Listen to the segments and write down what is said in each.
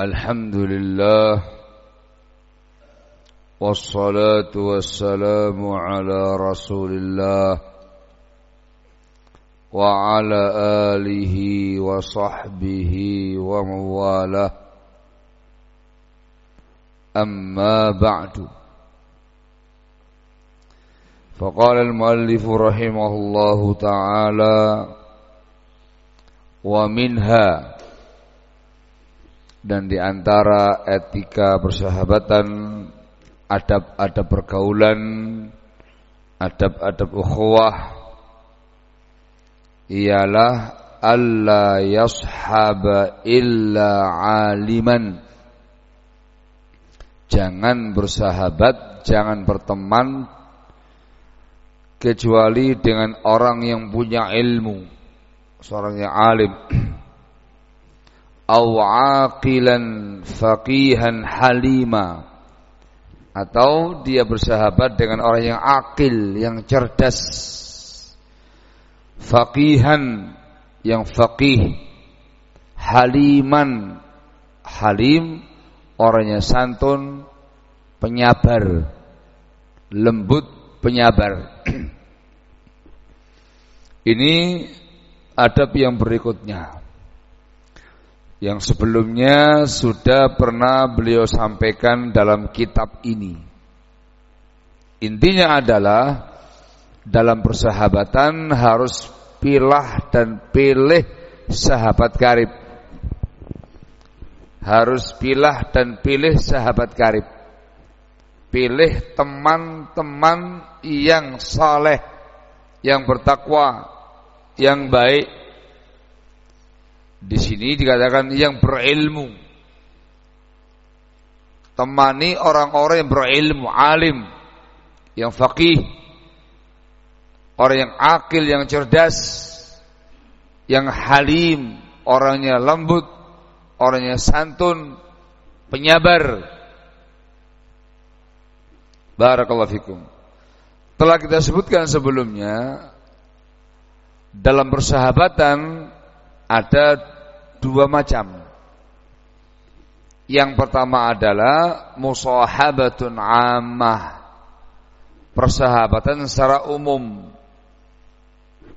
الحمد لله والصلاة والسلام على رسول الله وعلى آله وصحبه ومواله. أما بعد. فقال المؤلف رحمه الله تعالى ومنها dan di antara etika persahabatan, adab-adab pergaulan, adab-adab ukhuwah ialah alla yashaba illa aliman. Jangan bersahabat, jangan berteman kecuali dengan orang yang punya ilmu, seorang yang alim au aqilan faqihan halima. Atau dia bersahabat dengan orang yang akil, yang cerdas, faqihan, yang faqih, haliman, halim, orangnya santun, penyabar, lembut, penyabar. Ini adab yang berikutnya yang sebelumnya sudah pernah beliau sampaikan dalam kitab ini. Intinya adalah dalam persahabatan harus pilah dan pilih sahabat karib. Harus pilah dan pilih sahabat karib. Pilih teman-teman yang saleh, yang bertakwa, yang baik, di sini dikatakan yang berilmu. Temani orang-orang yang berilmu, alim, yang faqih, orang yang akil, yang cerdas, yang halim, orangnya lembut, orangnya santun, penyabar. Barakallahu fikum. Telah kita sebutkan sebelumnya dalam persahabatan ada dua macam. Yang pertama adalah musahabatun ammah. Persahabatan secara umum.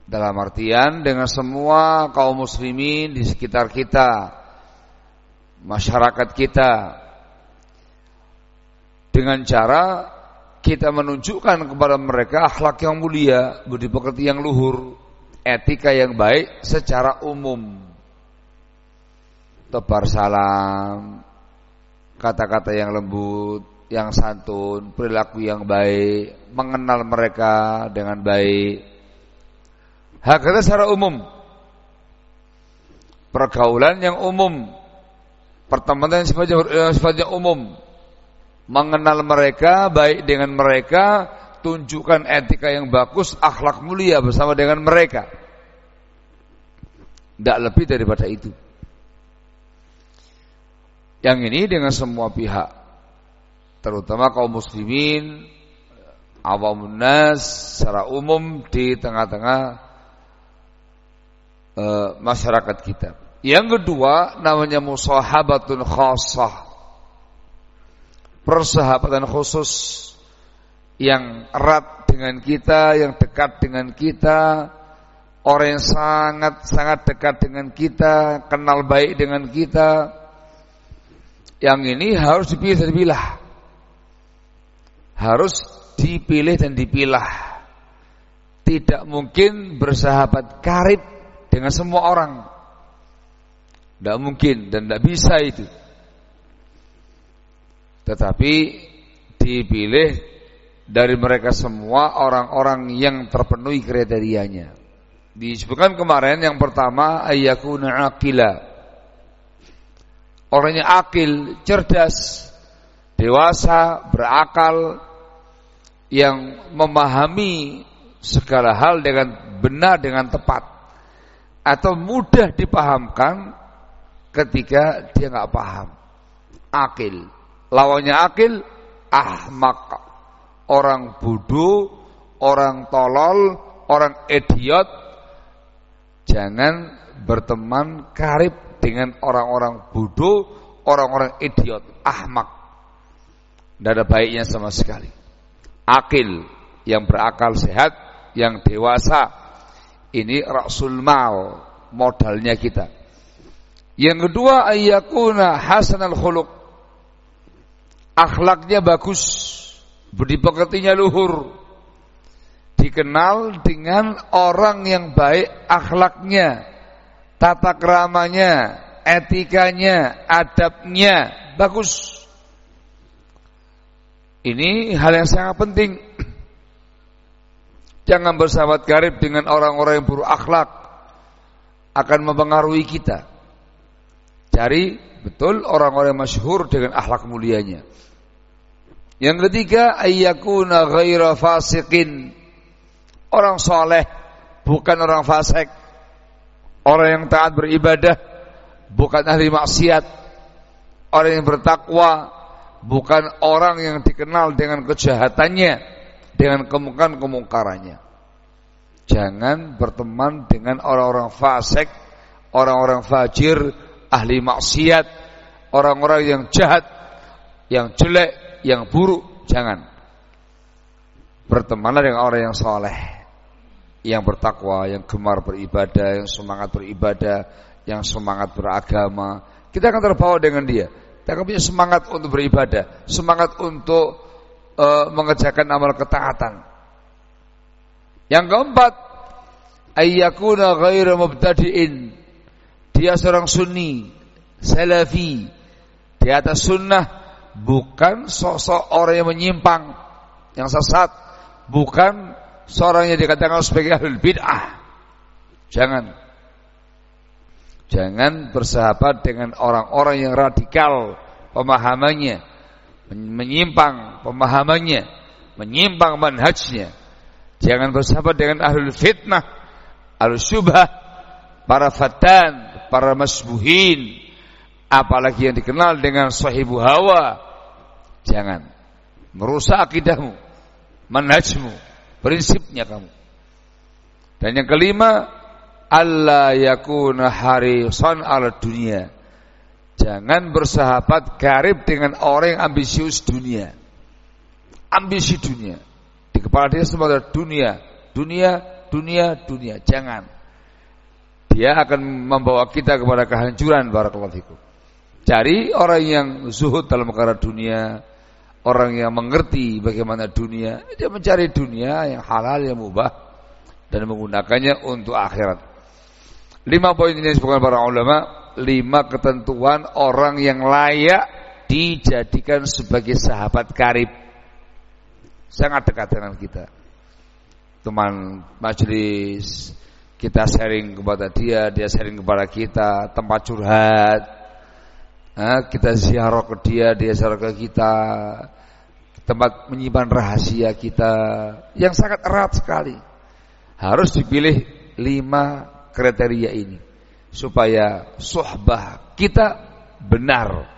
Dalam artian dengan semua kaum muslimin di sekitar kita. Masyarakat kita. Dengan cara kita menunjukkan kepada mereka akhlak yang mulia, budi pekerti yang luhur, etika yang baik secara umum. Tebar salam, kata-kata yang lembut, yang santun, perilaku yang baik, mengenal mereka dengan baik. Hakata secara umum. Pergaulan yang umum. Pertemanan yang sifatnya umum. Mengenal mereka, baik dengan mereka, tunjukkan etika yang bagus, akhlak mulia bersama dengan mereka. Tidak lebih daripada itu. Yang ini dengan semua pihak, terutama kaum muslimin, awam nas secara umum di tengah-tengah e, masyarakat kita. Yang kedua namanya musahabatun khasah. Persahabatan khusus yang erat dengan kita, yang dekat dengan kita, orang yang sangat sangat dekat dengan kita, kenal baik dengan kita. Yang ini harus dipilih dan dipilah. Harus dipilih dan dipilah. Tidak mungkin bersahabat karib dengan semua orang. Tidak mungkin dan tidak bisa itu. Tetapi dipilih dari mereka semua orang-orang yang terpenuhi kriterianya. Disebutkan kemarin yang pertama ayyakuna aqila. Orangnya akil, cerdas, dewasa, berakal yang memahami segala hal dengan benar dengan tepat atau mudah dipahamkan ketika dia nggak paham. Akil, lawannya akil ahmak orang bodoh, orang tolol, orang idiot. Jangan berteman karib dengan orang-orang bodoh, orang-orang idiot, ahmak. Tidak ada baiknya sama sekali. Akil yang berakal sehat, yang dewasa. Ini rasul mal, modalnya kita. Yang kedua ayyakuna hasanal khuluq. Akhlaknya bagus, budi pekertinya luhur. Dikenal dengan orang yang baik akhlaknya, tata keramanya, etikanya, adabnya bagus. Ini hal yang sangat penting. Jangan bersahabat karib dengan orang-orang yang buruk akhlak akan mempengaruhi kita. Cari betul orang-orang masyhur dengan akhlak mulianya. Yang ketiga, ayyakuna ghaira fasiqin. Orang soleh, bukan orang fasik. Orang yang taat beribadah, bukan ahli maksiat. Orang yang bertakwa, bukan orang yang dikenal dengan kejahatannya, dengan kemungkaran-kemungkarannya. Jangan berteman dengan orang-orang fasik, orang-orang fajir, ahli maksiat, orang-orang yang jahat, yang jelek, yang buruk, jangan. Bertemanlah dengan orang yang soleh, yang bertakwa, yang gemar beribadah, yang semangat beribadah, yang semangat beragama. Kita akan terbawa dengan dia. Kita akan punya semangat untuk beribadah, semangat untuk uh, mengerjakan amal ketaatan. Yang keempat, ayyakuna ghairu mubtadi'in dia seorang sunni, salafi, di atas sunnah, bukan sosok orang yang menyimpang, yang sesat, bukan seorang yang dikatakan sebagai ahli bid'ah. Jangan. Jangan bersahabat dengan orang-orang yang radikal pemahamannya, menyimpang pemahamannya, menyimpang manhajnya. Jangan bersahabat dengan ahli fitnah, ahli syubhah, para fatan, para masbuhin, apalagi yang dikenal dengan sahibu hawa. Jangan merusak akidahmu, manhajmu, prinsipnya kamu. Dan yang kelima, Allah yakuna harisan ala dunia. Jangan bersahabat karib dengan orang yang ambisius dunia. Ambisi dunia. Di kepala dia semua ada dunia, dunia, dunia, dunia. Jangan dia akan membawa kita kepada kehancuran barakallahu fikum. Cari orang yang zuhud dalam perkara dunia, orang yang mengerti bagaimana dunia, dia mencari dunia yang halal yang mubah dan menggunakannya untuk akhirat. Lima poin ini disebutkan para ulama, lima ketentuan orang yang layak dijadikan sebagai sahabat karib. Sangat dekat dengan kita. Teman majelis, kita sharing kepada dia, dia sharing kepada kita, tempat curhat. Nah, kita ziarah ke dia, dia ziarah ke kita. Tempat menyimpan rahasia kita yang sangat erat sekali. Harus dipilih lima kriteria ini supaya sohbah kita benar,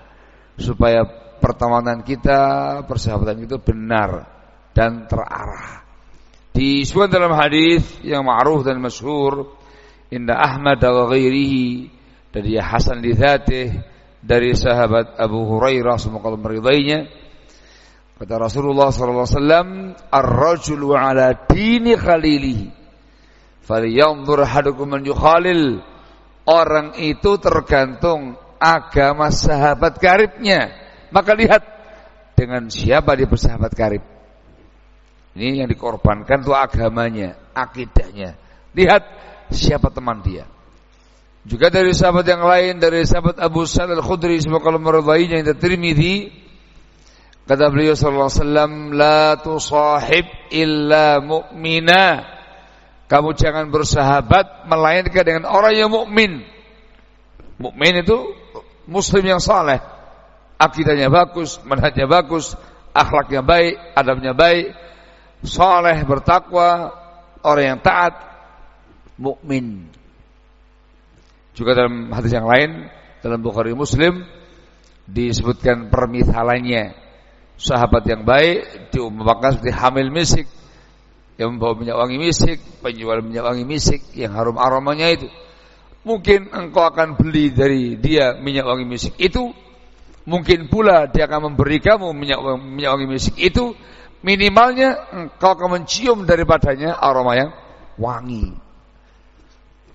supaya pertemanan kita, persahabatan itu benar dan terarah. Disebut dalam hadis yang ma'ruf dan masyhur inda Ahmad wa ghairihi dari Hasan li dari sahabat Abu Hurairah semoga Allah meridainya kata Rasulullah sallallahu alaihi wasallam ar-rajulu ala dini khalilihi falyanzur hadukum man yukhalil orang itu tergantung agama sahabat karibnya maka lihat dengan siapa dia bersahabat karib ini yang dikorbankan itu agamanya, akidahnya. Lihat siapa teman dia. Juga dari sahabat yang lain dari sahabat Abu Sa'id Al-Khudri semoga Allah meridainya yang Tirmizi kata beliau sallallahu alaihi wasallam la tusahib illa mu'mina kamu jangan bersahabat melainkan dengan orang yang mukmin. Mukmin itu muslim yang saleh. Akidahnya bagus, manhajnya bagus, akhlaknya baik, adabnya baik, soleh, bertakwa, orang yang taat, mukmin. Juga dalam hadis yang lain dalam Bukhari Muslim disebutkan permisalannya sahabat yang baik diumpamakan seperti hamil misik yang membawa minyak wangi misik, penjual minyak wangi misik yang harum aromanya itu. Mungkin engkau akan beli dari dia minyak wangi misik itu Mungkin pula dia akan memberi kamu minyak, minyak wangi misik itu minimalnya engkau akan mencium daripadanya aroma yang wangi.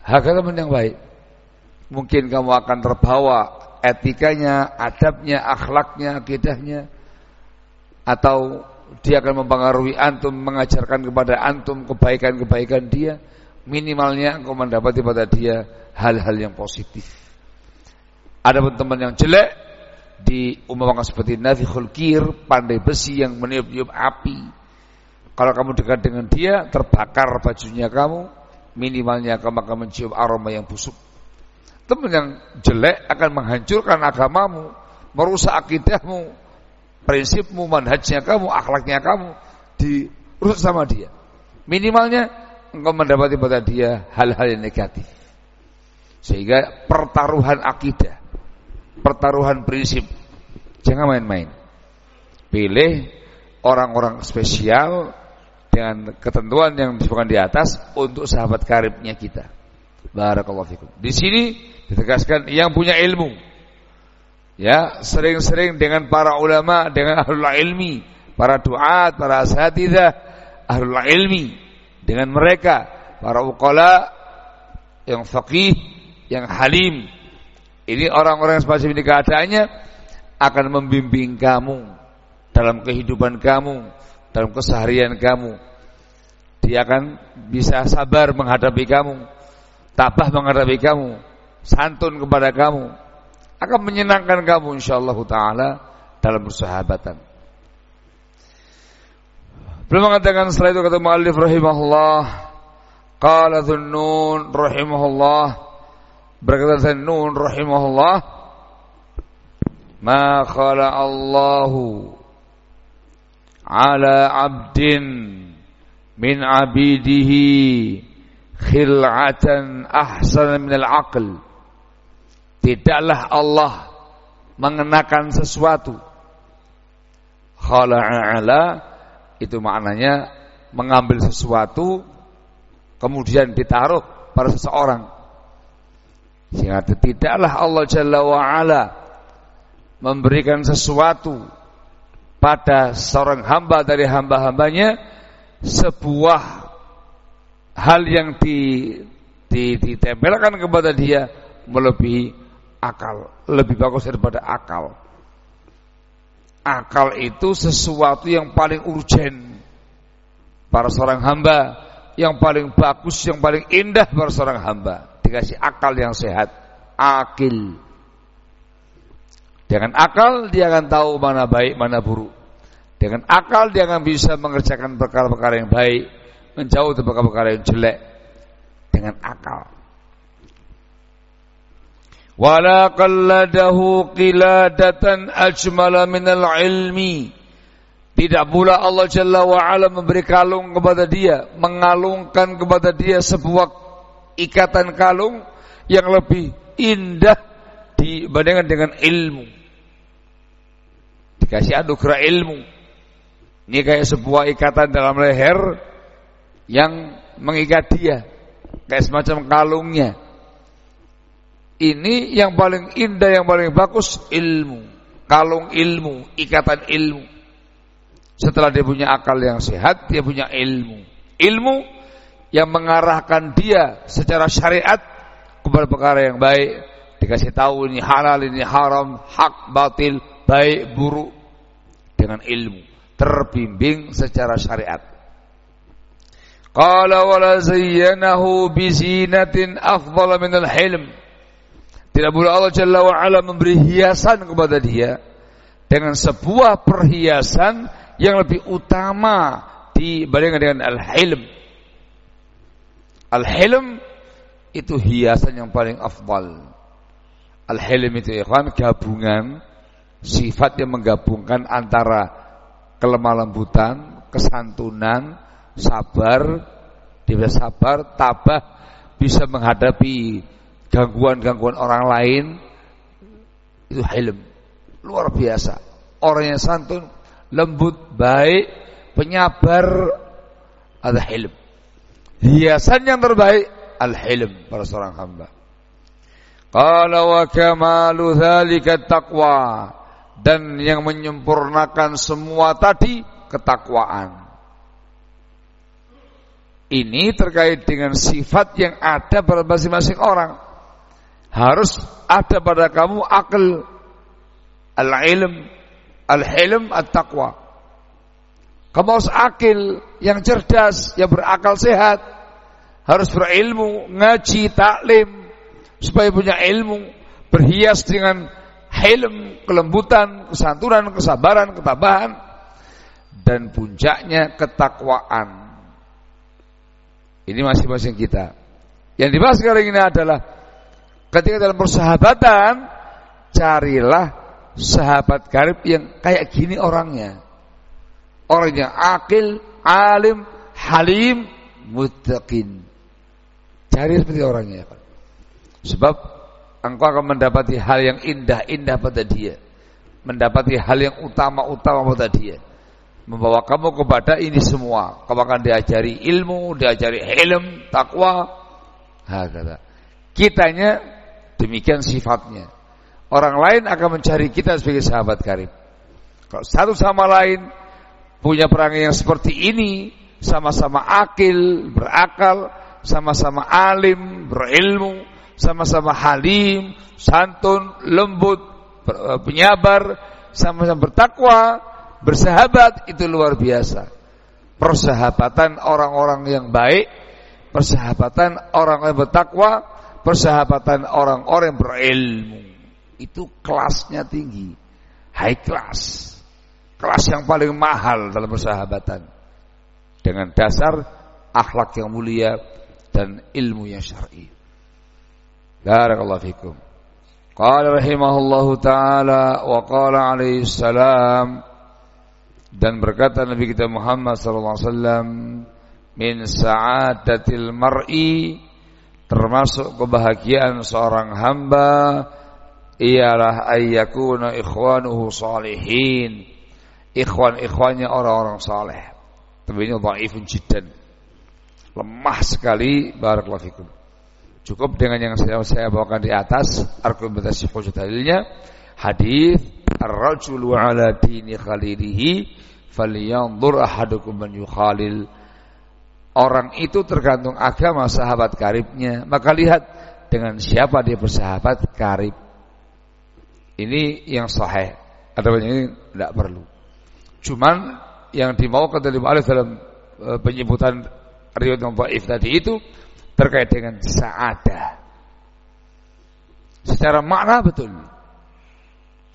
Hakata yang baik. Mungkin kamu akan terbawa etikanya, adabnya, akhlaknya, akidahnya atau dia akan mempengaruhi antum, mengajarkan kepada antum kebaikan-kebaikan dia, minimalnya engkau mendapati pada dia hal-hal yang positif. Ada pun teman yang jelek, diumpamakan seperti nafikhul kir, pandai besi yang meniup-niup api. Kalau kamu dekat dengan dia, terbakar bajunya kamu, minimalnya kamu akan mencium aroma yang busuk. Teman yang jelek akan menghancurkan agamamu, merusak akidahmu, prinsipmu, manhajnya kamu, akhlaknya kamu, dirusak sama dia. Minimalnya engkau mendapati pada dia hal-hal yang negatif. Sehingga pertaruhan akidah pertaruhan prinsip. Jangan main-main. Pilih orang-orang spesial dengan ketentuan yang disebutkan di atas untuk sahabat karibnya kita. Barakallahu fikum. Di sini ditegaskan yang punya ilmu. Ya, sering-sering dengan para ulama, dengan ahlul ilmi, para duat, para asatidzah, ahlul ilmi, dengan mereka, para uqala yang faqih, yang halim, ini orang-orang yang semacam ini keadaannya akan membimbing kamu dalam kehidupan kamu, dalam keseharian kamu. Dia akan bisa sabar menghadapi kamu, tabah menghadapi kamu, santun kepada kamu, akan menyenangkan kamu insyaallah taala dalam persahabatan. Belum mengatakan setelah itu kata muallif rahimahullah, qala dhunnun rahimahullah Berkata Zannun rahimahullah, "Ma khala Allahu ala 'abdin min 'abidihi khil'atan ahsan min al-aql." Tidaklah Allah mengenakan sesuatu ala itu maknanya mengambil sesuatu kemudian ditaruh pada seseorang sehingga tidaklah Allah Jalla wa'ala memberikan sesuatu pada seorang hamba dari hamba-hambanya sebuah hal yang di, di, ditempelkan kepada dia melebihi akal, lebih bagus daripada akal. Akal itu sesuatu yang paling urgen para seorang hamba, yang paling bagus, yang paling indah para seorang hamba dikasih akal yang sehat, akil. Dengan akal dia akan tahu mana baik, mana buruk. Dengan akal dia akan bisa mengerjakan perkara-perkara yang baik, menjauh dari perkara-perkara yang jelek. Dengan akal. Wala qalladahu qiladatan ajmala minal ilmi. Tidak pula Allah Jalla wa'ala memberi kalung kepada dia, mengalungkan kepada dia sebuah ikatan kalung yang lebih indah dibandingkan dengan ilmu. Dikasih anugerah ilmu. Ini kayak sebuah ikatan dalam leher yang mengikat dia. Kayak semacam kalungnya. Ini yang paling indah, yang paling bagus ilmu. Kalung ilmu, ikatan ilmu. Setelah dia punya akal yang sehat, dia punya ilmu. Ilmu yang mengarahkan dia secara syariat kepada perkara yang baik dikasih tahu ini halal ini haram hak batil baik buruk dengan ilmu terbimbing secara syariat qala wala zayyanahu bi zinatin afdala min al-hilm tidak boleh Allah Jalla wa ala memberi hiasan kepada dia dengan sebuah perhiasan yang lebih utama dibandingkan dengan al-hilm Al-hilm itu hiasan yang paling afdal. Al-hilm itu ikhwan gabungan sifat yang menggabungkan antara kelemah lembutan, kesantunan, sabar, dia sabar, tabah, bisa menghadapi gangguan-gangguan orang lain. Itu hilm. Luar biasa. Orang yang santun, lembut, baik, penyabar, ada hilm. Hiasan yang terbaik al-hilm para seorang hamba. Qala wa kamalu taqwa. dan yang menyempurnakan semua tadi ketakwaan. Ini terkait dengan sifat yang ada pada masing-masing orang. Harus ada pada kamu akal, al-ilm, al-hilm, at-taqwa. Kamu harus akil yang cerdas, yang berakal sehat. Harus berilmu, ngaji, taklim. Supaya punya ilmu. Berhias dengan hilm, kelembutan, kesantunan, kesabaran, ketabahan. Dan puncaknya ketakwaan ini masing-masing kita. Yang dibahas sekarang ini adalah ketika dalam persahabatan carilah sahabat karib yang kayak gini orangnya. Orang yang akil, alim, halim, muttaqin. Cari seperti orangnya. Sebab engkau akan mendapati hal yang indah-indah pada dia. Mendapati hal yang utama-utama pada dia membawa kamu kepada ini semua. Kamu akan diajari ilmu, diajari ilm, takwa. Hakata. Kitanya demikian sifatnya. Orang lain akan mencari kita sebagai sahabat karib. Kalau satu sama lain punya perangai yang seperti ini, sama-sama akil, berakal, sama-sama alim, berilmu, sama-sama halim, santun, lembut, penyabar, sama-sama bertakwa, Bersahabat itu luar biasa. Persahabatan orang-orang yang baik, persahabatan orang yang bertakwa, persahabatan orang-orang yang berilmu. Itu kelasnya tinggi. High class. Kelas yang paling mahal dalam persahabatan. Dengan dasar akhlak yang mulia dan ilmu yang syar'i. Barakallahu fikum. Qala rahimahullahu taala wa qala alaihi salam dan berkata Nabi kita Muhammad sallallahu alaihi wasallam min sa'adatil mar'i termasuk kebahagiaan seorang hamba ialah ayyakuna ikhwanuhu salihin. Ikhwan-ikhwannya orang-orang saleh. Tapi ini dhaifun jiddan. Lemah sekali barakallahu fikum. Cukup dengan yang saya, saya bawakan di atas argumentasi hujjah dalilnya. Hadis ar-rajulu ala dini khalilihi falyanzur ahadukum man yukhalil orang itu tergantung agama sahabat karibnya. Maka lihat dengan siapa dia bersahabat karib. Ini yang sahih. Banyak ini tidak perlu. Cuman yang dimaukan dari Ma'alif dalam e, penyebutan riwayat yang dhaif tadi itu terkait dengan sa'adah. Secara makna betul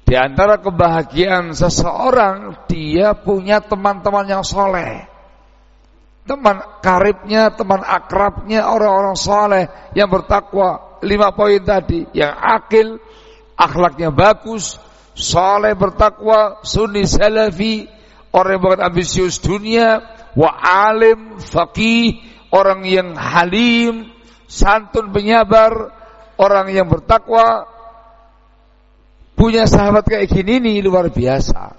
di antara kebahagiaan seseorang, dia punya teman-teman yang soleh. Teman karibnya, teman akrabnya, orang-orang soleh yang bertakwa. Lima poin tadi, yang akil, akhlaknya bagus, soleh bertakwa, sunni salafi, orang yang bukan ambisius dunia, wa alim, faqih, orang yang halim, santun penyabar, orang yang bertakwa, Punya sahabat kayak gini nih luar biasa.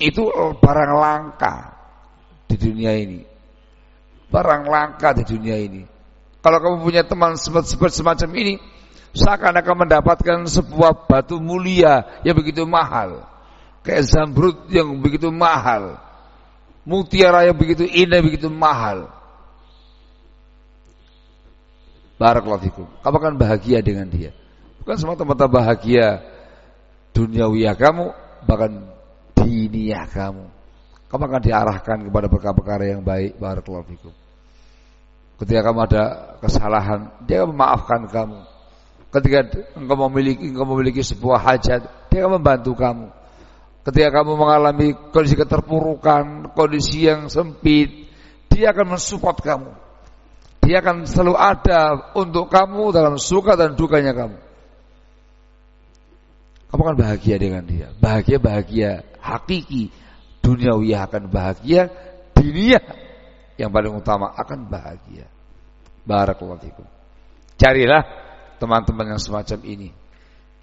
Itu barang langka di dunia ini. Barang langka di dunia ini. Kalau kamu punya teman semacam ini, seakan akan mendapatkan sebuah batu mulia yang begitu mahal. Kayak zamrud yang begitu mahal. Mutiara yang begitu indah, begitu mahal. Barakallahu fikum. Kamu akan bahagia dengan dia. Bukan semata-mata bahagia duniawi kamu, bahkan diniyah kamu. Kamu akan diarahkan kepada perkara-perkara yang baik. Barakallahu fikum. Ketika kamu ada kesalahan, dia akan memaafkan kamu. Ketika engkau memiliki engkau memiliki sebuah hajat, dia akan membantu kamu. Ketika kamu mengalami kondisi keterpurukan, kondisi yang sempit, dia akan mensupport kamu. Dia akan selalu ada untuk kamu dalam suka dan dukanya kamu. Kamu akan bahagia dengan dia. Bahagia-bahagia hakiki. Duniawi akan bahagia. Dunia yang paling utama akan bahagia. Barakallahu. Carilah teman-teman yang semacam ini.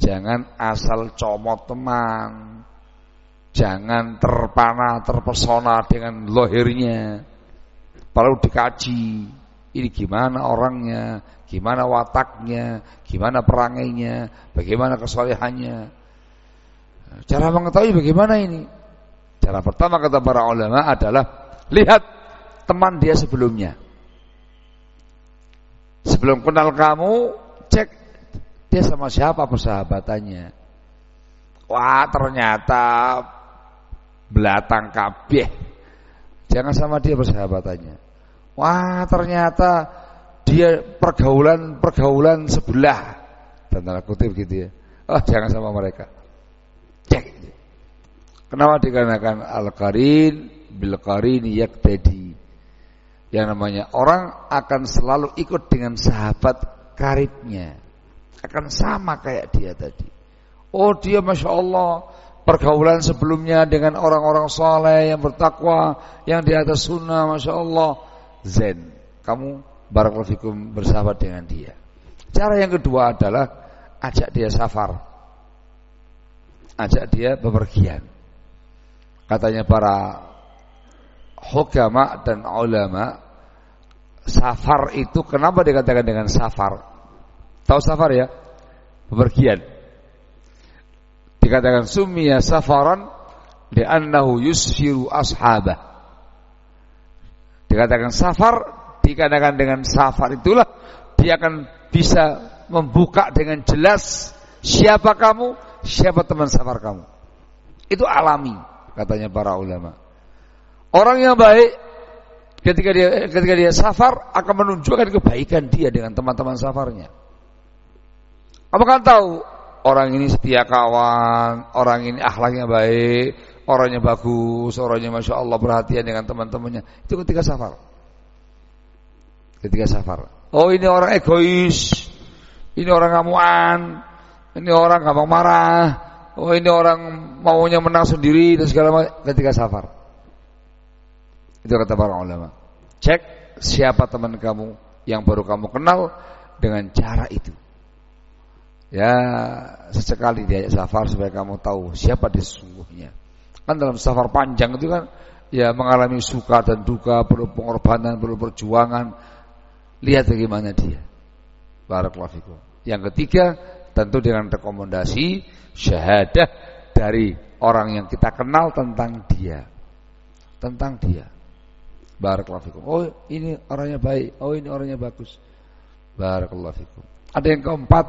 Jangan asal comot teman. Jangan terpana, terpesona dengan lohirnya. Perlu dikaji. Ini gimana orangnya, gimana wataknya, gimana perangainya, bagaimana kesolehannya. Cara mengetahui bagaimana ini? Cara pertama kata para ulama adalah lihat teman dia sebelumnya. Sebelum kenal kamu, cek dia sama siapa persahabatannya. Wah, ternyata belatang kabeh. Jangan sama dia persahabatannya. Wah, ternyata dia pergaulan-pergaulan sebelah. Tanda kutip gitu ya. Oh, jangan sama mereka. Kenapa dikarenakan al-qarin bil qarin yaktadi. Yang namanya orang akan selalu ikut dengan sahabat karibnya. Akan sama kayak dia tadi. Oh dia Masya Allah pergaulan sebelumnya dengan orang-orang soleh yang bertakwa, yang di atas sunnah, masya Allah, zen. Kamu barakallahu bersahabat dengan dia. Cara yang kedua adalah ajak dia safar, ajak dia bepergian. Katanya para hukama dan ulama, safar itu kenapa dikatakan dengan safar? Tahu safar ya? Bepergian dikatakan summiya safaran li'annahu yusfiru ashabah. Dikatakan safar dikatakan dengan safar itulah dia akan bisa membuka dengan jelas siapa kamu, siapa teman safar kamu. Itu alami katanya para ulama. Orang yang baik ketika dia ketika dia safar akan menunjukkan kebaikan dia dengan teman-teman safarnya. Apakah tahu orang ini setia kawan, orang ini akhlaknya baik, orangnya bagus, orangnya masya Allah perhatian dengan teman-temannya. Itu ketika safar. Ketika safar. Oh ini orang egois, ini orang ngamuan, ini orang gampang marah, oh ini orang maunya menang sendiri dan segala macam. Ketika safar. Itu kata para ulama. Cek siapa teman kamu yang baru kamu kenal dengan cara itu. Ya sesekali dia safar supaya kamu tahu siapa dia sesungguhnya. Kan dalam safar panjang itu kan ya mengalami suka dan duka, perlu pengorbanan, perlu perjuangan. Lihat bagaimana dia. Barakallahu Yang ketiga tentu dengan rekomendasi syahadah dari orang yang kita kenal tentang dia. Tentang dia. Barakallahu Oh, ini orangnya baik. Oh, ini orangnya bagus. Barakallahu Ada yang keempat,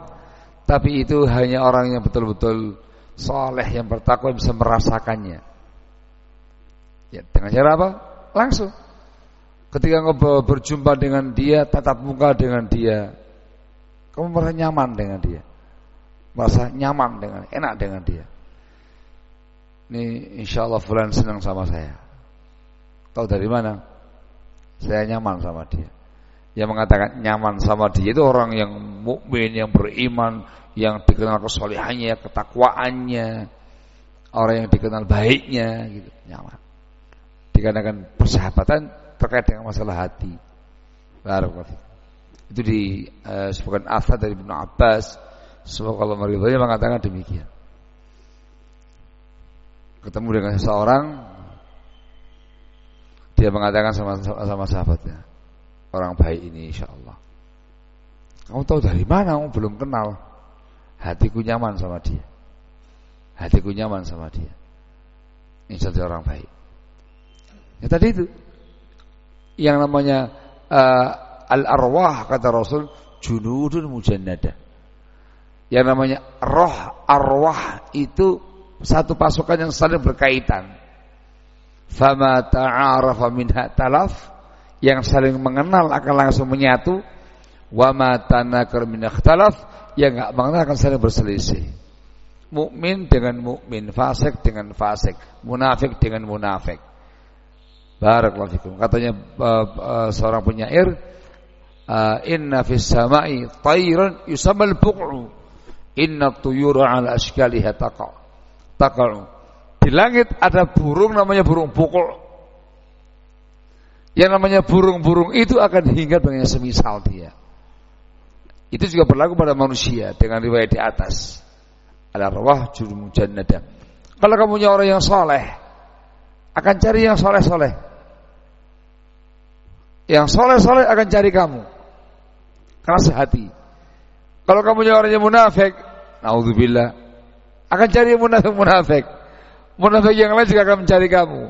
tapi itu hanya orang yang betul-betul soleh yang bertakwa bisa merasakannya. Ya, dengan cara apa? Langsung. Ketika engkau berjumpa dengan dia, tatap muka dengan dia, kamu merasa nyaman dengan dia. Merasa nyaman dengan, enak dengan dia. Ini insya Allah Fulan senang sama saya. Tahu dari mana? Saya nyaman sama dia yang mengatakan nyaman sama dia itu orang yang mukmin, yang beriman, yang dikenal kesolehannya, ketakwaannya, orang yang dikenal baiknya, gitu, nyaman. Dikarenakan persahabatan terkait dengan masalah hati. Barakallahu Itu di uh, sebagian asal dari Ibnu Abbas, semoga Allah meridhoinya mengatakan demikian. Ketemu dengan seseorang, dia mengatakan sama sama sahabatnya, orang baik ini insya Allah. Kamu tahu dari mana? Kamu belum kenal. Hatiku nyaman sama dia. Hatiku nyaman sama dia. Insya Allah orang baik. Ya tadi itu. Yang namanya uh, al-arwah kata Rasul junudun mujannada. Yang namanya roh arwah itu satu pasukan yang saling berkaitan. Fama ta'arafa minha talaf yang saling mengenal akan langsung menyatu. Wa ma tanakar min ikhtalaf yang enggak mengenal akan saling berselisih. Mukmin dengan mukmin fasik dengan fasik munafik dengan munafik. Barakallahu fikum. Katanya uh, uh, seorang penyair uh, inna fis samai tayran yusammal buq'u inna tuyura ala ashkaliha taqa taqa'u di langit ada burung namanya burung pukul yang namanya burung-burung itu akan hinggap dengan semisal dia. Itu juga berlaku pada manusia dengan riwayat di atas. Ada rawah jurum jannada. Kalau kamu punya orang yang soleh, akan cari yang soleh-soleh. Yang soleh-soleh akan cari kamu. Karena sehati. Kalau kamu punya orang yang munafik, naudzubillah, Akan cari munafik-munafik. Munafik yang lain juga akan mencari kamu.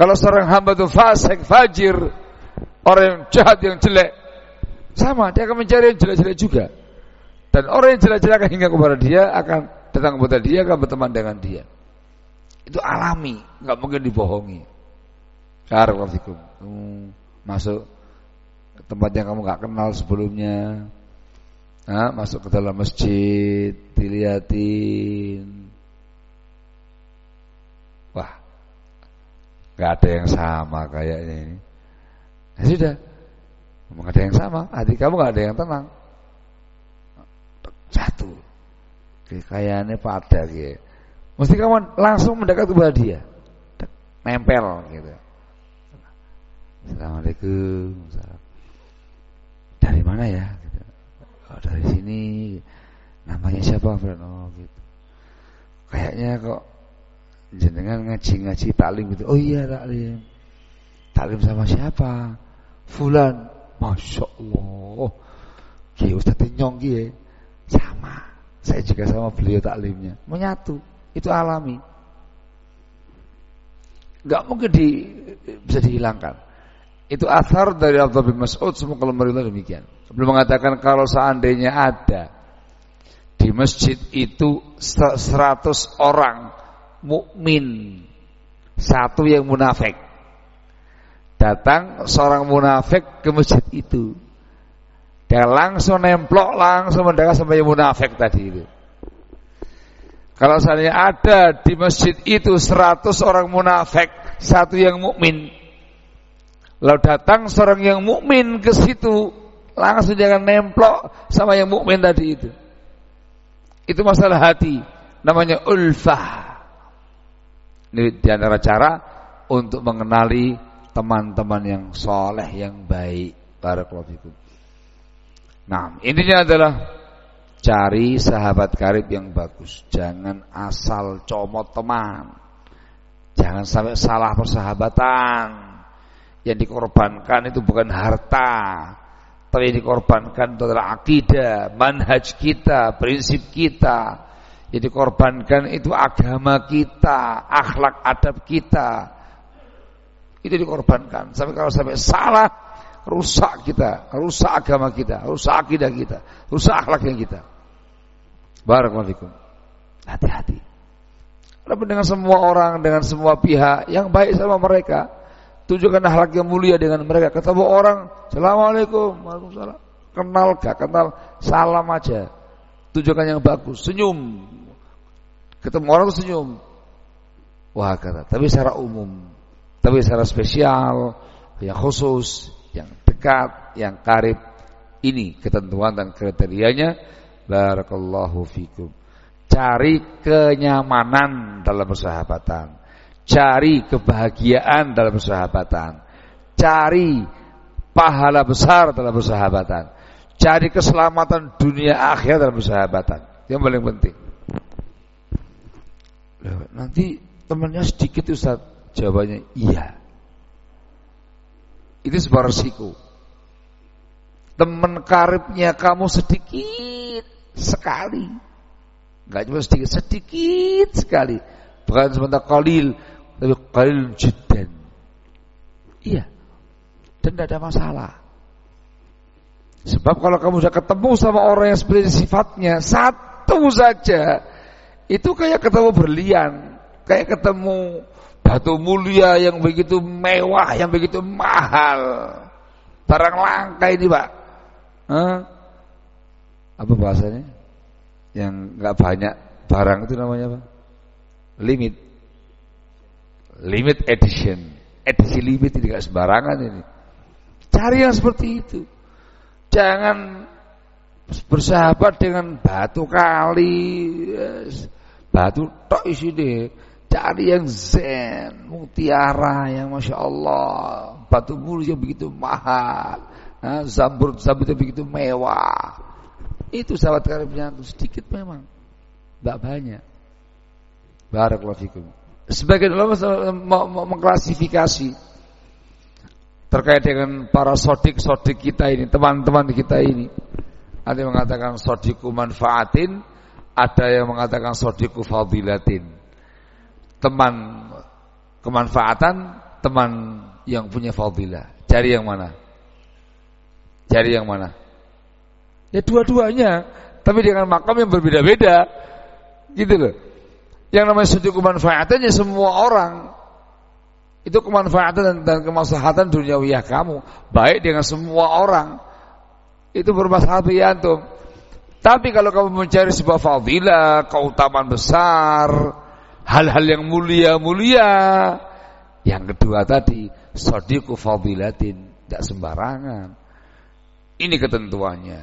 Kalau seorang hamba itu fasik, fajir, orang yang jahat, yang jelek, sama, dia akan mencari yang jelek-jelek juga. Dan orang yang jelek-jelek akan hingga kepada dia, akan datang kepada dia, akan berteman dengan dia. Itu alami, nggak mungkin dibohongi. Barakallahu hmm, masuk tempat yang kamu nggak kenal sebelumnya. Nah, masuk ke dalam masjid, dilihatin. Wah, nggak ada yang sama kayaknya ini. Ya sudah, nggak ada yang sama. Hati kamu nggak ada yang tenang. Jatuh. Kekayaannya pada gitu. Mesti kamu langsung mendekat kepada dia. Nempel gitu. Assalamualaikum. Dari mana ya? Oh, dari sini. Namanya siapa, Friend? Oh, gitu. Kayaknya kok jenengan ngaji-ngaji taklim gitu. Oh iya taklim. Taklim sama siapa? Fulan. Masya Allah. Ki Ustaz Nyong ki sama. Saya juga sama beliau taklimnya. Menyatu. Itu alami. Gak mungkin di, bisa dihilangkan. Itu asar dari Abdullah bin Mas'ud semua kalau merilah demikian. Belum mengatakan kalau seandainya ada di masjid itu 100 orang mukmin, satu yang munafik. Datang seorang munafik ke masjid itu. Dia langsung nemplok langsung mendekat sampai yang munafik tadi itu. Kalau seandainya ada di masjid itu 100 orang munafik, satu yang mukmin, Lalu datang seorang yang mukmin ke situ, langsung jangan nemplok sama yang mukmin tadi itu. Itu masalah hati, namanya ulfah. Ini di antara cara untuk mengenali teman-teman yang soleh, yang baik. Barakallahu Nah, intinya adalah cari sahabat karib yang bagus. Jangan asal comot teman. Jangan sampai salah persahabatan yang dikorbankan itu bukan harta tapi dikorbankan itu adalah akidah manhaj kita prinsip kita. Yang dikorbankan itu agama kita akhlak adab kita. Itu dikorbankan. Sampai kalau sampai salah rusak kita rusak agama kita rusak akidah kita rusak akhlaknya kita. Barakallahu hati-hati. Dengan semua orang dengan semua pihak yang baik sama mereka Tunjukkan akhlak yang mulia dengan mereka. Ketemu orang, Assalamualaikum, Waalaikumsalam. Kenal gak kenal, salam aja. Tunjukkan yang bagus, senyum. Ketemu orang senyum. Wah kata, tapi secara umum, tapi secara spesial, yang khusus, yang dekat, yang karib. Ini ketentuan dan kriterianya. Barakallahu fikum. Cari kenyamanan dalam persahabatan Cari kebahagiaan dalam persahabatan. Cari pahala besar dalam persahabatan. Cari keselamatan dunia akhir dalam persahabatan. Yang paling penting. Nanti temannya sedikit Ustaz. Jawabannya iya. Itu sebuah resiko. Teman karibnya kamu sedikit sekali. Enggak cuma sedikit, sedikit sekali. Bukan sebentar kalil, tapi qalil jiddan. Iya. Dan tidak ada masalah. Sebab kalau kamu sudah ketemu sama orang yang seperti sifatnya satu saja, itu kayak ketemu berlian, kayak ketemu batu mulia yang begitu mewah, yang begitu mahal. Barang langka ini, Pak. Hah? Apa bahasanya? Yang nggak banyak barang itu namanya apa? Limit limit edition. Edisi limit tidak sembarangan ini. Cari yang seperti itu. Jangan bersahabat dengan batu kali, batu tok isi deh. Cari yang zen, mutiara yang masya Allah, batu mulia yang begitu mahal, nah, zabur begitu mewah. Itu sahabat karibnya itu sedikit memang, tidak banyak. Barakallahu fikum. Sebagian ulama mengklasifikasi terkait dengan para sodik-sodik kita ini, teman-teman kita ini. Ada yang mengatakan sodiku manfaatin, ada yang mengatakan sodiku fadilatin. Teman kemanfaatan, teman yang punya fadilah. Cari yang mana? Cari yang mana? Ya dua-duanya, tapi dengan makam yang berbeda-beda. Gitu loh. Yang namanya sodiku manfaatannya semua orang. Itu kemanfaatan dan, dan kemaslahatan duniawiyah kamu. Baik dengan semua orang. Itu bermasalah antum. Tapi kalau kamu mencari sebuah fadilah, keutamaan besar, hal-hal yang mulia-mulia, yang kedua tadi, sadiku fadilatin, tidak sembarangan. Ini ketentuannya.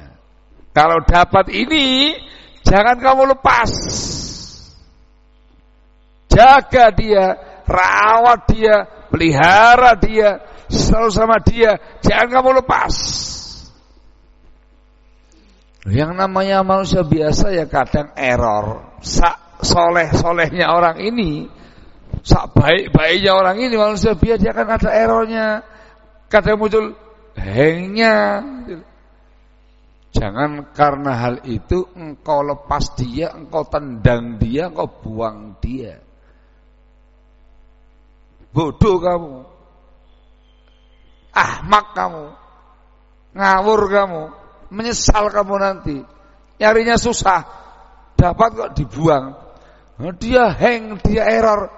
Kalau dapat ini, jangan kamu lepas. Jaga dia, rawat dia, pelihara dia, selalu sama dia, jangan kamu lepas. Yang namanya manusia biasa ya kadang error. Sak soleh-solehnya orang ini, sak baik-baiknya orang ini manusia biasa dia akan ada errornya. Kadang muncul hengnya. Jangan karena hal itu engkau lepas dia, engkau tendang dia, engkau buang dia. Bodoh kamu. Ahmak kamu. Ngawur kamu menyesal kamu nanti. Nyarinya susah, dapat kok dibuang. Nah, dia hang, dia error.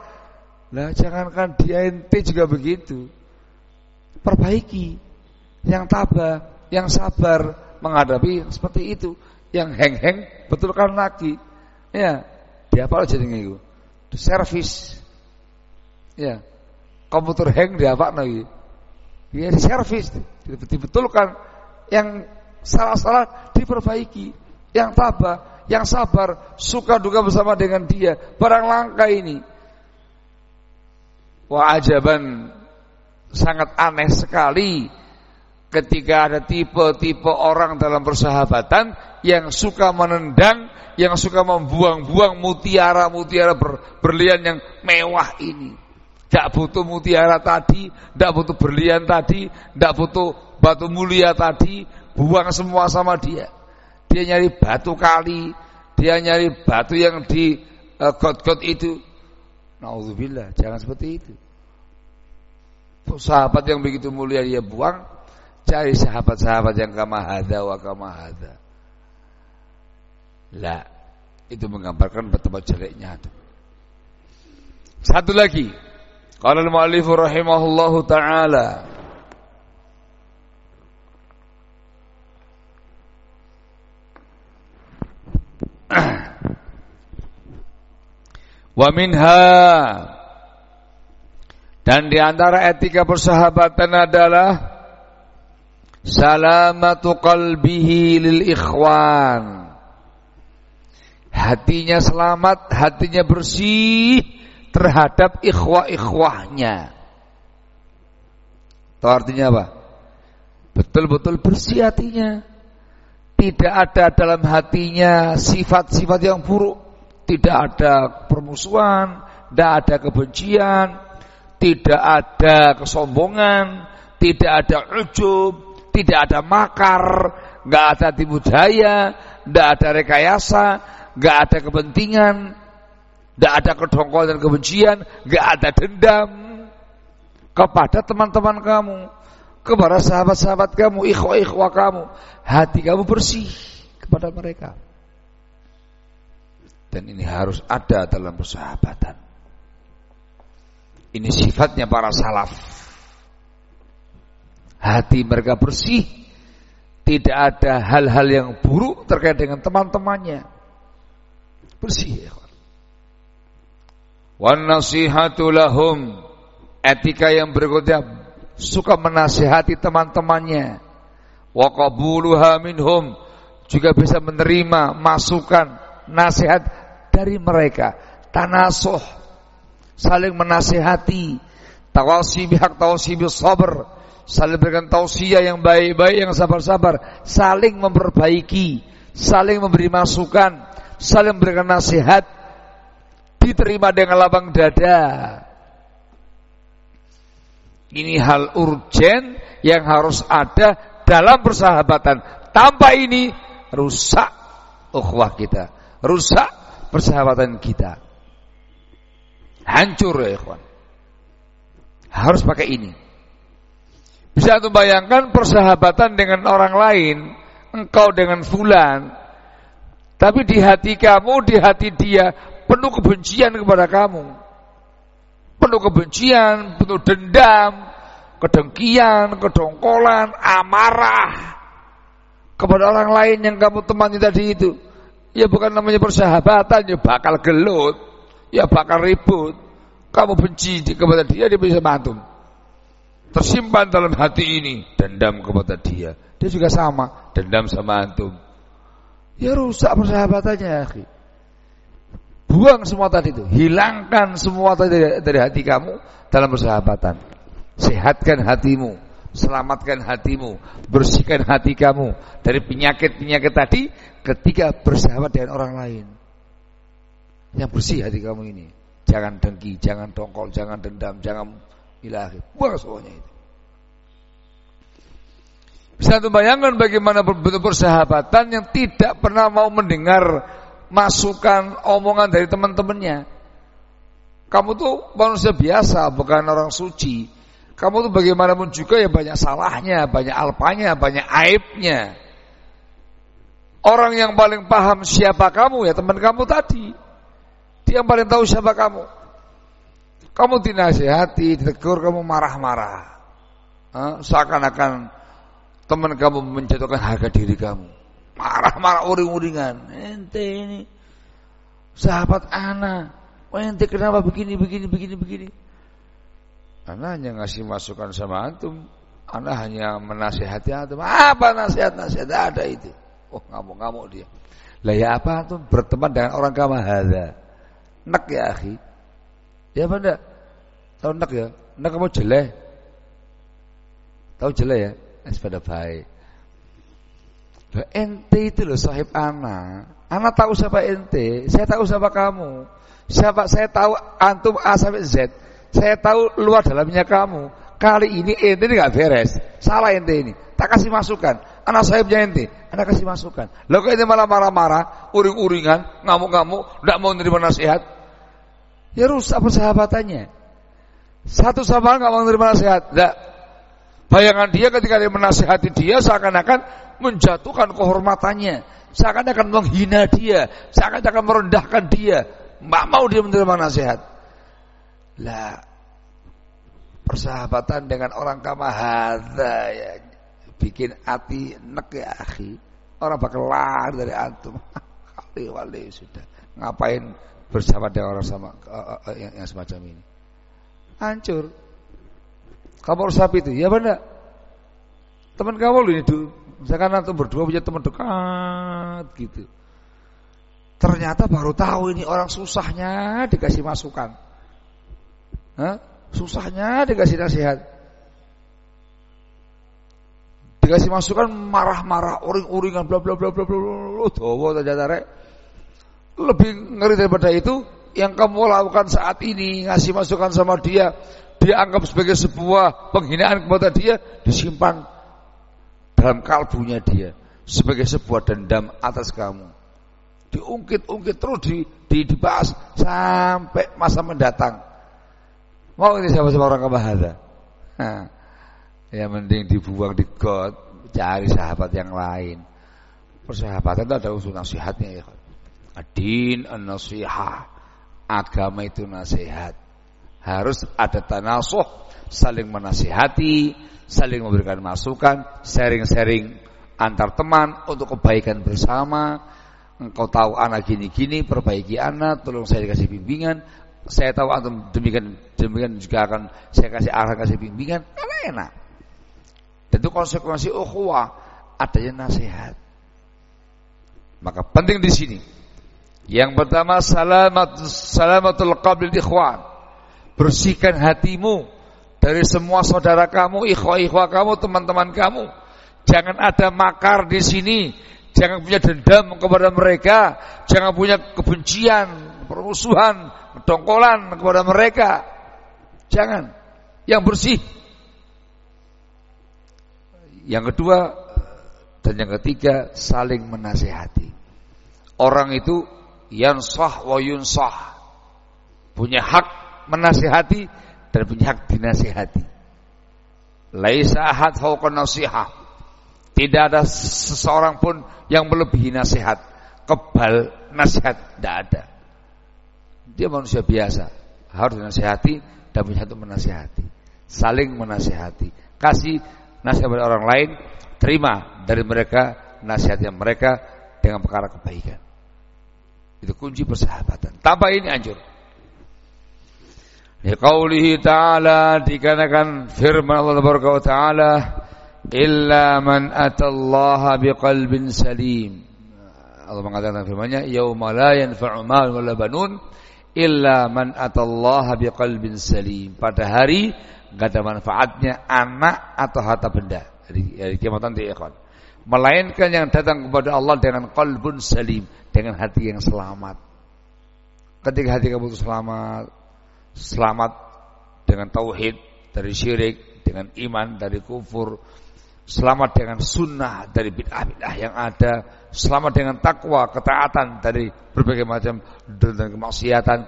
Lah jangankan dia ente juga begitu. Perbaiki, yang tabah, yang sabar menghadapi seperti itu. Yang heng-heng betulkan lagi. Ya, dia apa jadi itu? Servis. Ya, komputer hang dia apa lagi? Dia di servis, dibetulkan yang salah-salah diperbaiki. Yang tabah, yang sabar, suka duka bersama dengan dia. Barang langka ini. Wah ajaban sangat aneh sekali ketika ada tipe-tipe orang dalam persahabatan yang suka menendang, yang suka membuang-buang mutiara-mutiara ber, berlian yang mewah ini. Gak butuh mutiara tadi, gak butuh berlian tadi, gak butuh batu mulia tadi, buang semua sama dia. Dia nyari batu kali, dia nyari batu yang di uh, got-got itu. Nauzubillah, jangan seperti itu. Sahabat yang begitu mulia dia buang, cari sahabat-sahabat yang kama hadza wa kama hadza. Lah, itu menggambarkan betapa jeleknya. Satu lagi. Qala al-mu'allif rahimahullahu taala Wa minha dan di antara etika persahabatan adalah salamatu qalbihi lil ikhwan. Hatinya selamat, hatinya bersih terhadap ikhwah-ikhwahnya. Itu artinya apa? Betul-betul bersih hatinya. Tidak ada dalam hatinya sifat-sifat yang buruk tidak ada permusuhan, tidak ada kebencian, tidak ada kesombongan, tidak ada ujub, tidak ada makar, nggak ada tipu daya, nggak ada rekayasa, nggak ada kepentingan, nggak ada kedongkol dan kebencian, nggak ada dendam kepada teman-teman kamu, kepada sahabat-sahabat kamu, ikhwah-ikhwah kamu, hati kamu bersih kepada mereka. Dan ini harus ada dalam persahabatan. Ini sifatnya para salaf. Hati mereka bersih. Tidak ada hal-hal yang buruk terkait dengan teman-temannya. Bersih ya Wan nasihatu lahum. Etika yang berikutnya suka menasihati teman-temannya. Wa qabuluha minhum. Juga bisa menerima masukan nasihat dari mereka. Tanasuh, saling menasihati, tawasi bihak tawasi sabr, saling berikan tausiah yang baik-baik, yang sabar-sabar, saling memperbaiki, saling memberi masukan, saling memberikan nasihat, diterima dengan lapang dada. Ini hal urgen yang harus ada dalam persahabatan. Tanpa ini rusak ukhuwah kita rusak persahabatan kita. Hancur ya ikhwan. Harus pakai ini. Bisa untuk bayangkan persahabatan dengan orang lain, engkau dengan fulan, tapi di hati kamu, di hati dia penuh kebencian kepada kamu. Penuh kebencian, penuh dendam, kedengkian, kedongkolan, amarah kepada orang lain yang kamu temani tadi itu. Ya bukan namanya persahabatan, ya bakal gelut, ya bakal ribut. Kamu benci kepada dia, dia bisa mantum. Tersimpan dalam hati ini dendam kepada dia. Dia juga sama, dendam sama antum. Ya rusak persahabatannya, ya, Buang semua tadi itu, hilangkan semua tadi dari, dari hati kamu dalam persahabatan. Sehatkan hatimu, selamatkan hatimu, bersihkan hati kamu dari penyakit-penyakit tadi ketika bersahabat dengan orang lain. Yang bersih hati kamu ini. Jangan dengki, jangan dongkol, jangan dendam, jangan ilahi. Buang semuanya itu. Bisa bayangkan bagaimana bentuk persahabatan yang tidak pernah mau mendengar masukan omongan dari teman-temannya. Kamu tuh manusia biasa, bukan orang suci. Kamu tuh bagaimanapun juga ya banyak salahnya, banyak alpanya, banyak aibnya. Orang yang paling paham siapa kamu ya teman kamu tadi. Dia yang paling tahu siapa kamu. Kamu dinasihati, ditegur, kamu marah-marah. Seakan-akan teman kamu menjatuhkan harga diri kamu. Marah-marah uring-uringan. Ente ini sahabat anak. ente kenapa begini, begini, begini, begini. Ana hanya ngasih masukan sama antum. Ana hanya menasihati antum. Apa nasihat-nasihat? Ada itu. Oh ngamuk-ngamuk dia. Lah ya apa antum berteman dengan orang kama hadza. Nek ya akhi. Ya apa enggak? Tahu nek ya? Nek kamu jelek. Tahu jelek ya? Es pada baik. Ente itu loh sahib ana. Ana tahu siapa ente, saya tahu siapa kamu. Siapa saya tahu antum A sampai Z. Saya tahu luar dalamnya kamu. Kali ini ente ini beres. Salah ente ini. Tak kasih masukan. Anak saya punya ente. Anak kasih masukan. Lo kok ente malah marah-marah, uring-uringan, ngamuk-ngamuk, tidak mau menerima nasihat. Ya rusak persahabatannya. Satu sama nggak mau menerima nasihat. Tidak. Bayangan dia ketika dia menasihati dia seakan-akan menjatuhkan kehormatannya. Seakan-akan menghina dia. Seakan-akan merendahkan dia. Tidak mau dia menerima nasihat. Lah persahabatan dengan orang kama hadza ya bikin hati nek ya akhi. Orang bakal lari dari antum. Kali wali sudah. Ngapain bersahabat dengan orang sama uh, uh, yang, yang semacam ini? Hancur. Kamu harus sapi itu, ya benar. Teman kamu itu, misalkan antum berdua punya teman dekat gitu. Ternyata baru tahu ini orang susahnya dikasih masukan. Susahnya dikasih nasihat. Dikasih masukan marah-marah, uring-uringan bla bla bla bla bla bla. Dawa ternyata rek. Lebih ngeri daripada itu yang kamu lakukan saat ini ngasih masukan sama dia, dia anggap sebagai sebuah penghinaan kepada dia, disimpan dalam kalbunya dia sebagai sebuah dendam atas kamu. Diungkit-ungkit terus di, di, dibahas sampai masa mendatang. Mau ini siapa sama orang kebahada? Ya mending dibuang di got, cari sahabat yang lain. Persahabatan itu ada usul nasihatnya ya. Adin an-nasihah. Agama itu nasihat. Harus ada tanasuh, saling menasihati, saling memberikan masukan, sharing-sharing antar teman untuk kebaikan bersama. Engkau tahu anak gini-gini, perbaiki anak, tolong saya dikasih bimbingan, saya tahu antum demikian demikian juga akan saya kasih arah kasih bimbingan karena enak. Dan itu konsekuensi ukhuwah adanya nasihat. Maka penting di sini. Yang pertama salamat salamatul qabil ikhwan. Bersihkan hatimu dari semua saudara kamu, ikhwah-ikhwah kamu, teman-teman kamu. Jangan ada makar di sini. Jangan punya dendam kepada mereka. Jangan punya kebencian, permusuhan, dongkolan kepada mereka. Jangan. Yang bersih. Yang kedua dan yang ketiga saling menasehati. Orang itu yansah wa yunsah. Punya hak menasihati dan punya hak dinasihati. Laisa ahad nasihah. Tidak ada seseorang pun yang melebihi nasihat. Kebal nasihat tidak ada. Dia manusia biasa, harus dinasihati dan punya hak menasihati. Saling menasihati. Kasih nasihat pada orang lain, terima dari mereka nasihatnya mereka dengan perkara kebaikan. Itu kunci persahabatan. Tanpa ini anjur. Ya qaulihi ta'ala dikarenakan firman Allah Taala illa man atallaha biqalbin salim. Allah mengatakan firman-Nya yauma la yanfa'u mal wala banun illa man atallaha biqalbin salim. Pada hari enggak ada manfaatnya anak atau harta benda. Hari, hari kiamat nanti ikhwan melainkan yang datang kepada Allah dengan qalbun salim, dengan hati yang selamat. Ketika hati kamu itu selamat, selamat dengan tauhid dari syirik, dengan iman dari kufur, selamat dengan sunnah dari bid'ah-bid'ah yang ada, selamat dengan takwa, ketaatan dari berbagai macam dan kemaksiatan.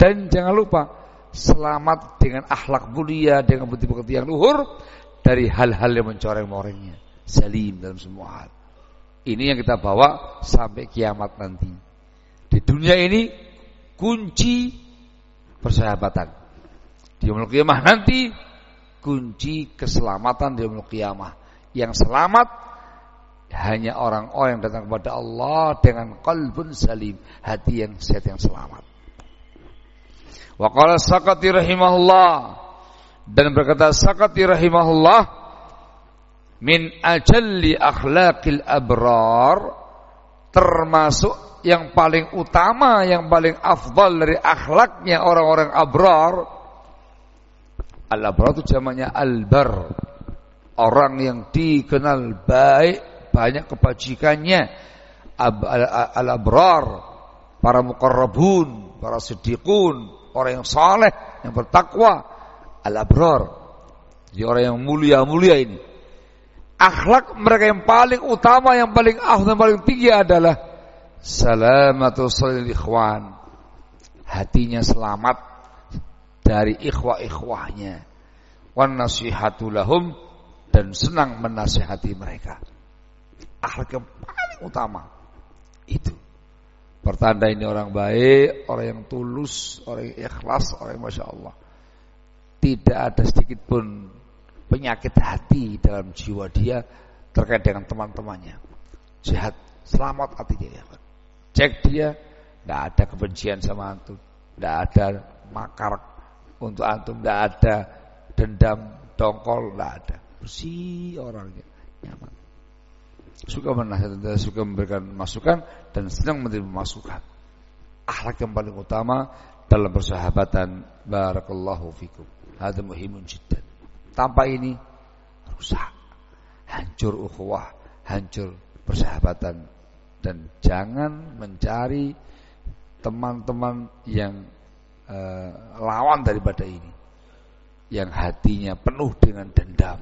Dan jangan lupa selamat dengan akhlak mulia, dengan bukti-bukti yang luhur dari hal-hal yang mencoreng-morengnya salim dalam semua hal. Ini yang kita bawa sampai kiamat nanti. Di dunia ini kunci persahabatan. Di yaumul kiamah nanti kunci keselamatan di yaumul kiamah. Yang selamat hanya orang-orang yang datang kepada Allah dengan qalbun salim, hati yang sehat yang selamat. Wa qala Sakati rahimahullah dan berkata Sakati rahimahullah min ajalli akhlaqil abrar termasuk yang paling utama yang paling afdal dari akhlaknya orang-orang abrar. Al abrar itu zamannya albar. Orang yang dikenal baik banyak kebajikannya. Al abrar para muqarrabun para siddiqun orang yang saleh yang bertakwa. Al abrar jadi orang yang mulia-mulia ini akhlak mereka yang paling utama, yang paling afdal, yang paling tinggi adalah salamatu salil ikhwan. Hatinya selamat dari ikhwah-ikhwahnya. Wan nasihatu lahum dan senang menasihati mereka. Akhlak yang paling utama itu. Pertanda ini orang baik, orang yang tulus, orang yang ikhlas, orang yang masya Allah. Tidak ada sedikit pun penyakit hati dalam jiwa dia terkait dengan teman-temannya. Sehat, selamat hati dia. Cek dia, tidak ada kebencian sama antum, tidak ada makar untuk antum, tidak ada dendam, dongkol, tidak ada. Bersih orangnya, nyaman. Suka menasihat, suka memberikan masukan dan senang menerima masukan. Akhlak yang paling utama dalam persahabatan. Barakallahu fikum. Hada muhimun jiddan. Tanpa ini rusak, hancur ukhuwah, hancur persahabatan dan jangan mencari teman-teman yang uh, lawan daripada ini. Yang hatinya penuh dengan dendam,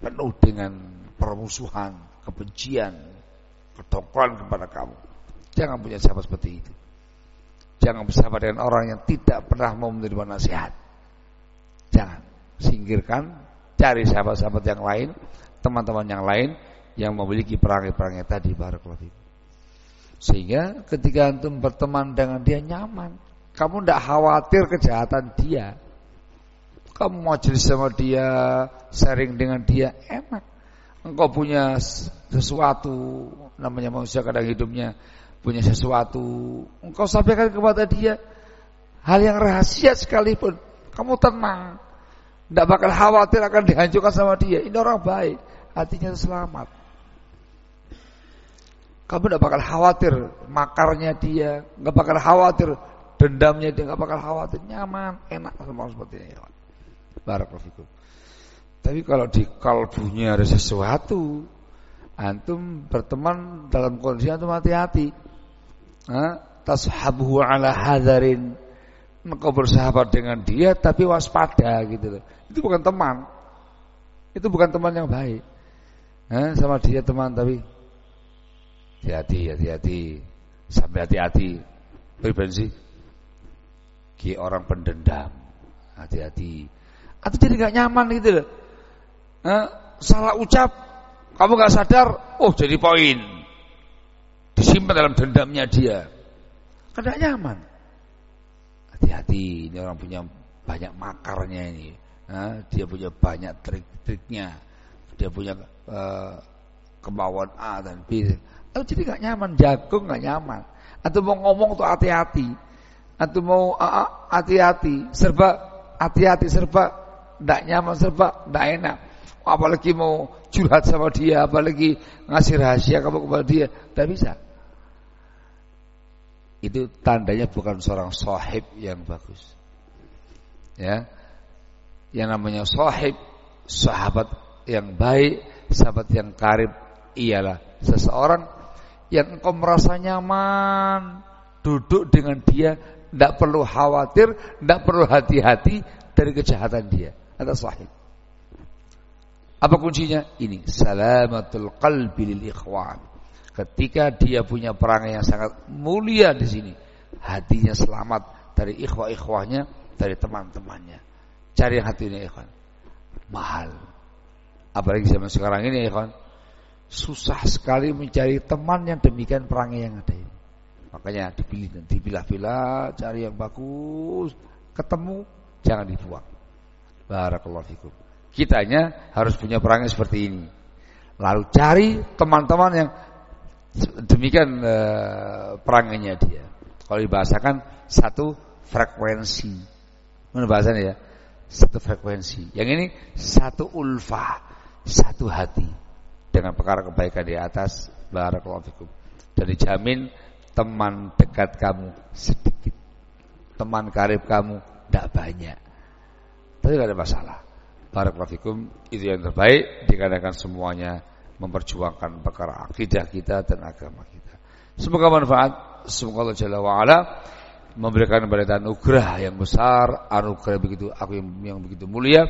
penuh dengan permusuhan, kebencian, kedongkolan kepada kamu. Jangan punya sahabat seperti itu. Jangan bersahabat dengan orang yang tidak pernah mau menerima nasihat. Jangan singkirkan, cari sahabat-sahabat yang lain, teman-teman yang lain yang memiliki perangai-perangai tadi barakallahu Sehingga ketika antum berteman dengan dia nyaman, kamu tidak khawatir kejahatan dia. Kamu mau jadi sama dia, sharing dengan dia, enak. Engkau punya sesuatu, namanya manusia kadang hidupnya punya sesuatu, engkau sampaikan kepada dia hal yang rahasia sekalipun, kamu tenang. Tidak bakal khawatir akan dihancurkan sama dia. Ini orang baik, hatinya selamat. Kamu tidak bakal khawatir makarnya dia, nggak bakal khawatir dendamnya dia, nggak bakal khawatir nyaman, enak sama seperti ini. Barakallahu Tapi kalau di kalbunya ada sesuatu, antum berteman dalam kondisi antum hati-hati. Tashabuhu ala hadarin engkau bersahabat dengan dia tapi waspada gitu loh. Itu bukan teman. Itu bukan teman yang baik. Eh, sama dia teman tapi hati-hati, hati-hati. Sampai hati-hati. Pribadi Ki orang pendendam. Hati-hati. Atau jadi nggak nyaman gitu loh. Nah, salah ucap, kamu nggak sadar, oh jadi poin. Disimpan dalam dendamnya dia. Kan nyaman. Hati-hati, ini orang punya banyak makarnya ini. Dia punya banyak trik-triknya. Dia punya uh, kemauan A dan B. Oh, jadi nggak nyaman, jagung nggak nyaman. Atau mau ngomong tuh hati-hati. Atau mau hati-hati, serba hati-hati, serba nggak nyaman, serba nggak enak. Apalagi mau curhat sama dia, apalagi ngasih rahasia kamu kepada dia, tidak bisa. Itu tandanya bukan seorang sahib yang bagus. Ya, yang namanya sahib, sahabat yang baik, sahabat yang karib ialah seseorang yang engkau merasa nyaman duduk dengan dia, tidak perlu khawatir, tidak perlu hati-hati dari kejahatan dia. Ada sahih. Apa kuncinya? Ini salamatul qalbi lil ikhwan. Ketika dia punya perangai yang sangat mulia di sini, hatinya selamat dari ikhwah-ikhwahnya, dari teman-temannya. Cari hatinya ikhwan. Mahal. Apalagi zaman sekarang ini ikhwan susah sekali mencari teman yang demikian perangai yang ada ini. Makanya dipilih dan dipilah-pilah, cari yang bagus, ketemu jangan dibuang. Barakallahu fikum. Kitanya harus punya perangai seperti ini. Lalu cari teman-teman yang demikian uh, perangainya dia. Kalau dibahasakan satu frekuensi. Mana bahasanya ya? Satu frekuensi. Yang ini satu ulfa, satu hati dengan perkara kebaikan di atas barakallahu fikum. Dan dijamin teman dekat kamu sedikit. Teman karib kamu tidak banyak. Tapi tidak ada masalah. Barakallahu itu yang terbaik dikarenakan semuanya memperjuangkan perkara akidah kita dan agama kita. Semoga manfaat, semoga Allah Jalla wa ala memberikan kepada anugerah yang besar, anugerah begitu aku yang, yang begitu mulia,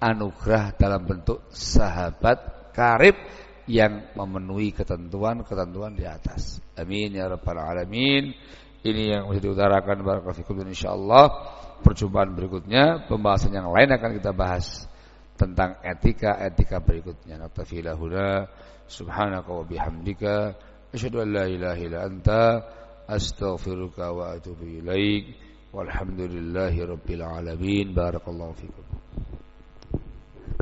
anugerah dalam bentuk sahabat karib yang memenuhi ketentuan-ketentuan di atas. Amin ya rabbal alamin. Ini yang mesti diutarakan barakallahu insyaallah perjumpaan berikutnya pembahasan yang lain akan kita bahas tentang etika-etika berikutnya. Naktafilah huna subhanaka wa bihamdika asyhadu an la ilaha illa anta astaghfiruka wa atubu ilaik. Walhamdulillahi rabbil alamin. Barakallahu fikum.